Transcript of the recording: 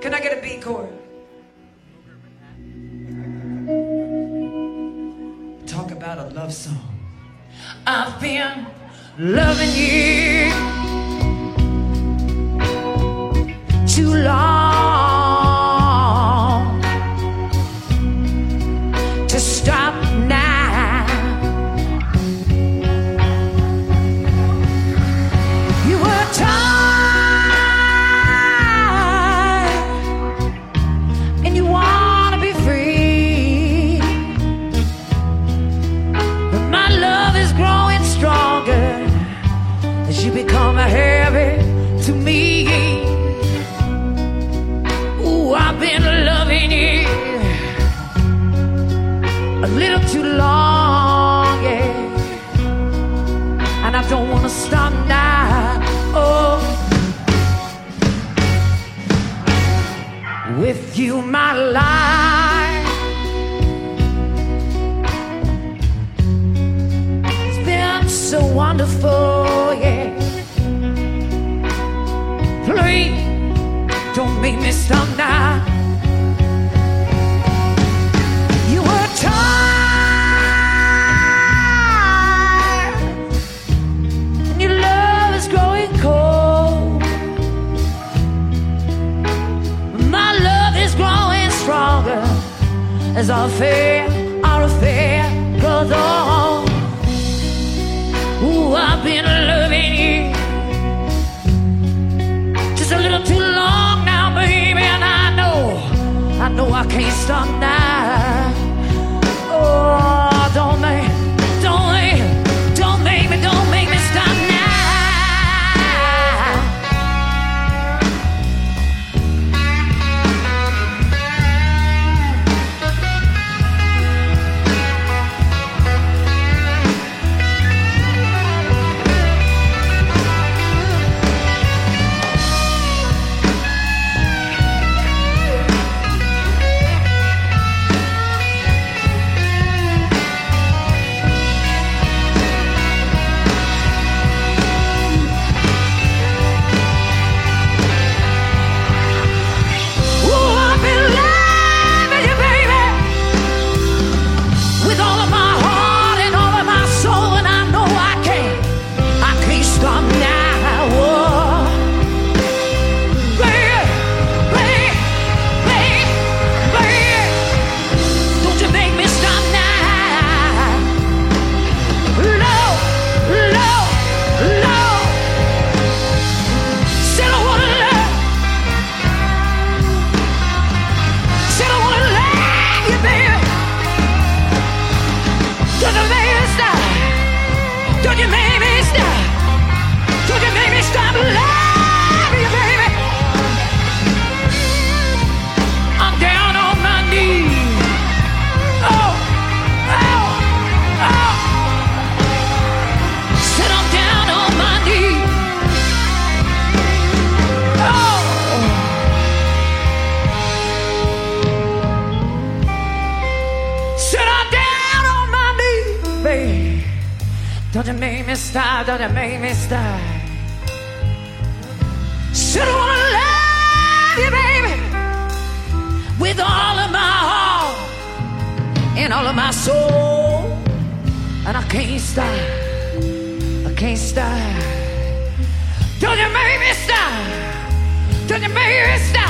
Can I get a B chord? Talk about a love song. I've been loving you too long with you, my life. It's been so wonderful, as our affair, our affair goes on. Ooh, I've been loving you just a little too long now, baby, and I know, I know I can't stop now. Don't you make me stop, don't you make me stop. I wanna love you, baby, with all of my heart and all of my soul. And I can't stop, I can't stop. Don't you make me stop, don't you make me stop.